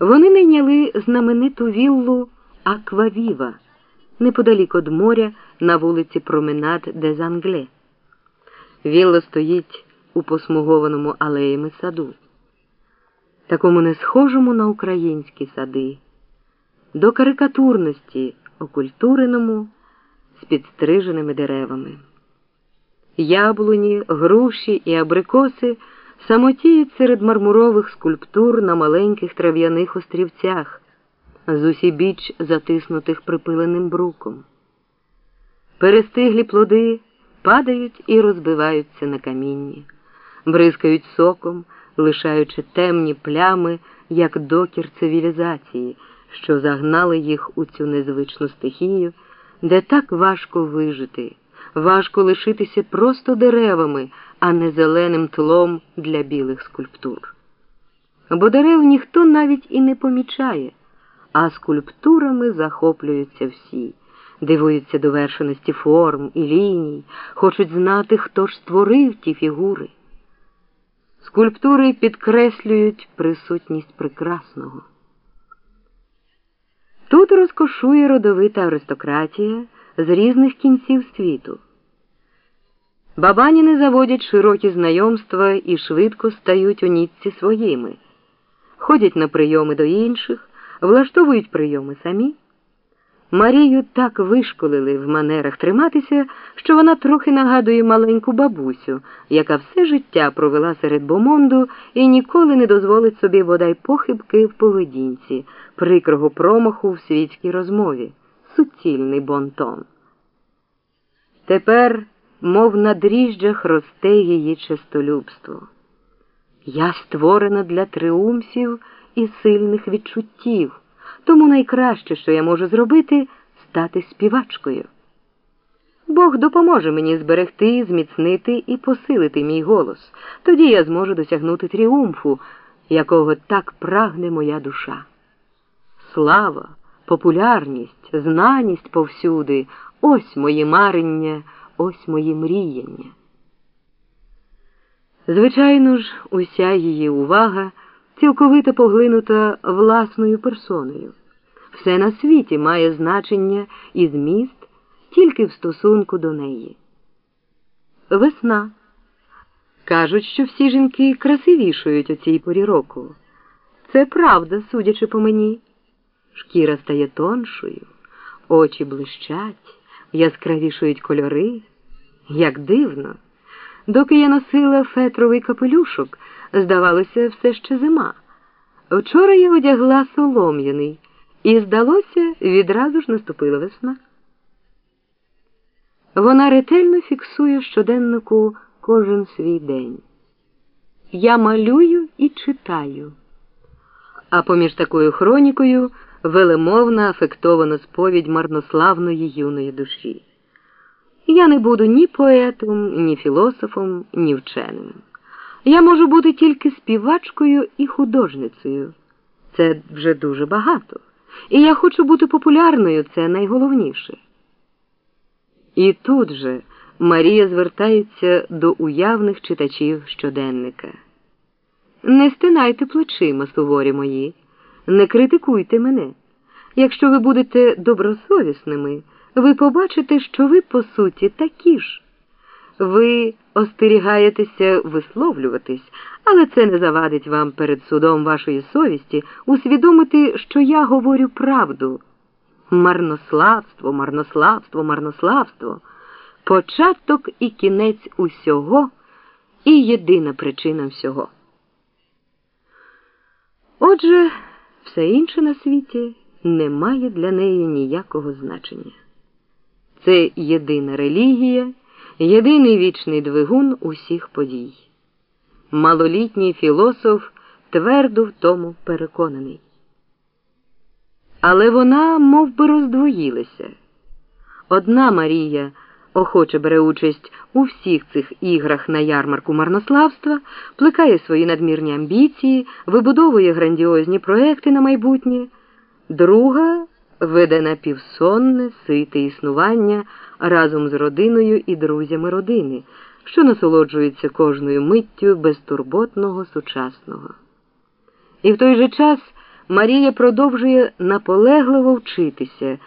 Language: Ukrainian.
Вони найняли знамениту віллу Аквавіва неподалік од моря на вулиці Променад де Зангле. Вілла стоїть у посмугованому алеями саду, такому не схожому на українські сади, до карикатурності окультуреному з підстриженими деревами. Яблуні, груші і абрикоси самотіють серед мармурових скульптур на маленьких трав'яних острівцях, з усібіч затиснутих припиленим бруком. Перестиглі плоди падають і розбиваються на камінні, бризкають соком, лишаючи темні плями, як докір цивілізації, що загнали їх у цю незвичну стихію, де так важко вижити, важко лишитися просто деревами, а не зеленим тлом для білих скульптур. Бо дерев ніхто навіть і не помічає, а скульптурами захоплюються всі дивуються довершеності форм і ліній, хочуть знати, хто ж створив ті фігури. Скульптури підкреслюють присутність прекрасного. Тут розкошує родовита аристократія з різних кінців світу. Бабаніни заводять широкі знайомства і швидко стають у нітці своїми, ходять на прийоми до інших, влаштовують прийоми самі. Марію так вишколили в манерах триматися, що вона трохи нагадує маленьку бабусю, яка все життя провела серед бомонду і ніколи не дозволить собі бодай похибки в поведінці, прикрого промаху в світській розмові, суцільний бонтон. Тепер, мов на дріжджах, росте її честолюбство. Я створена для триумфів і сильних відчуттів. Тому найкраще, що я можу зробити, стати співачкою. Бог допоможе мені зберегти, зміцнити і посилити мій голос. Тоді я зможу досягнути тріумфу, якого так прагне моя душа. Слава, популярність, знаність повсюди ось мої марення, ось мої мріяння. Звичайно ж, уся її увага цілковито поглинута власною персоною. Все на світі має значення і зміст тільки в стосунку до неї. Весна. Кажуть, що всі жінки красивішують у цій порі року. Це правда, судячи по мені. Шкіра стає тоншою, очі блищать, яскравішують кольори. Як дивно. Доки я носила фетровий капелюшок, здавалося, все ще зима. Вчора я одягла солом'яний, і, здалося, відразу ж наступила весна. Вона ретельно фіксує щоденнику кожен свій день. Я малюю і читаю. А поміж такою хронікою велемовна афектована сповідь марнославної юної душі. Я не буду ні поетом, ні філософом, ні вченим. Я можу бути тільки співачкою і художницею. Це вже дуже багато. І я хочу бути популярною, це найголовніше. І тут же Марія звертається до уявних читачів щоденника. Не стинайте плечима, суворі мої, не критикуйте мене. Якщо ви будете добросовісними, ви побачите, що ви, по суті, такі ж. Ви остерігаєтеся висловлюватись, але це не завадить вам перед судом вашої совісті усвідомити, що я говорю правду. Марнославство, марнославство, марнославство, початок і кінець усього і єдина причина всього. Отже, все інше на світі не має для неї ніякого значення. Це єдина релігія єдиний вічний двигун усіх подій. Малолітній філософ твердо в тому переконаний. Але вона мов би, роздвоїлася. Одна Марія охоче бере участь у всіх цих іграх на ярмарку марнославства, плекає свої надмірні амбіції, вибудовує грандіозні проекти на майбутнє, друга веде напівсонне, сите існування разом з родиною і друзями родини, що насолоджується кожною миттю безтурботного сучасного. І в той же час Марія продовжує наполегливо вчитися.